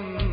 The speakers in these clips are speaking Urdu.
Come.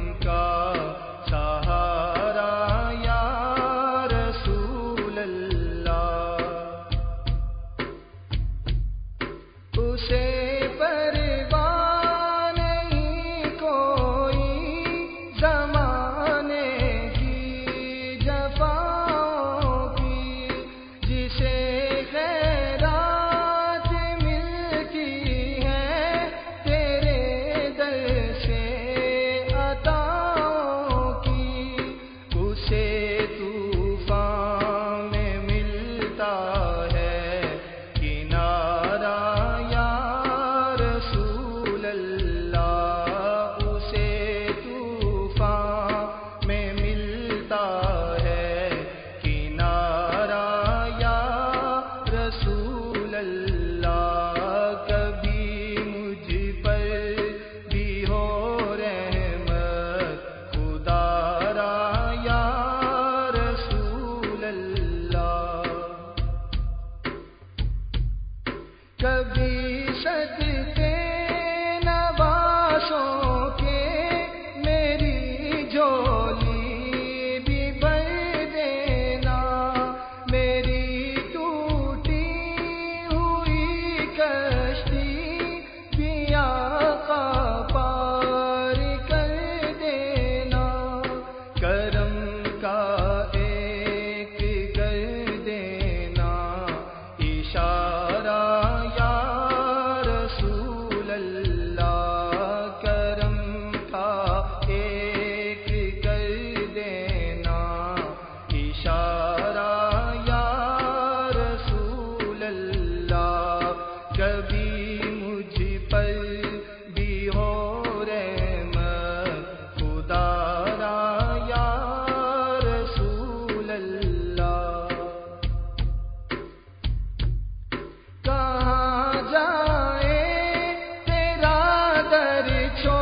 رسول چو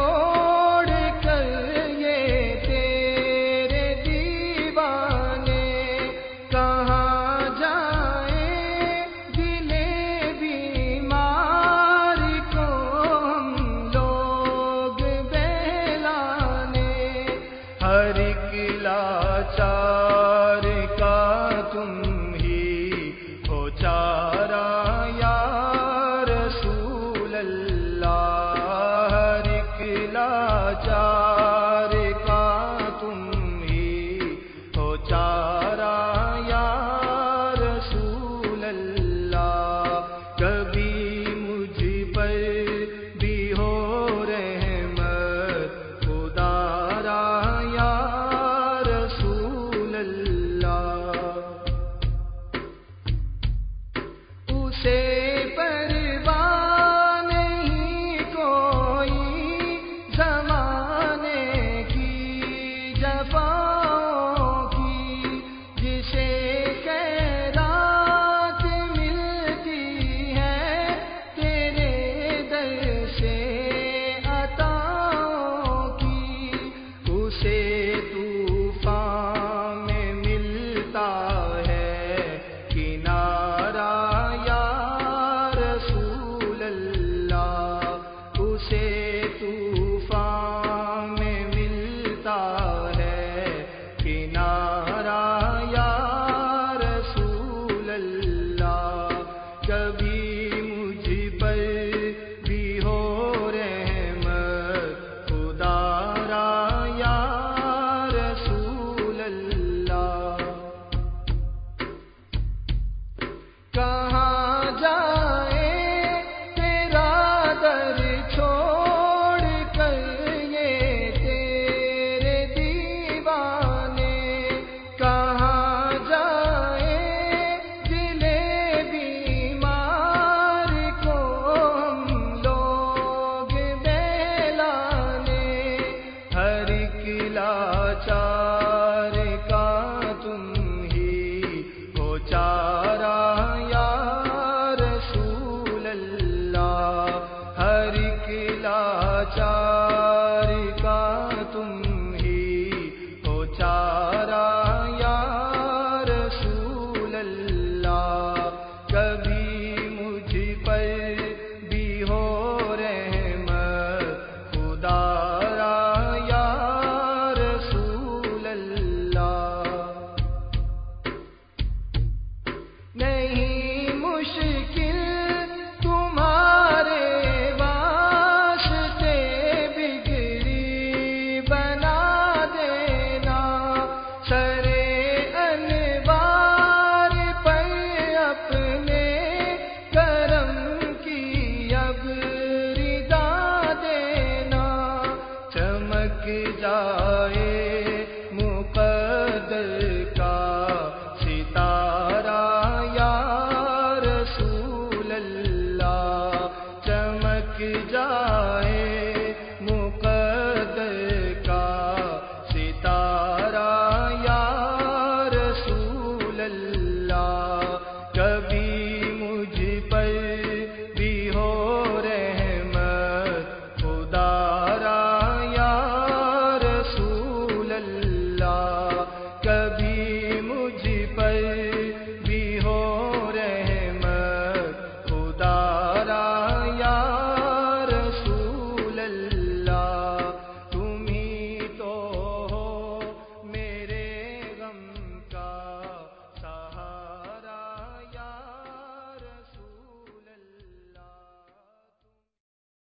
کی لاچار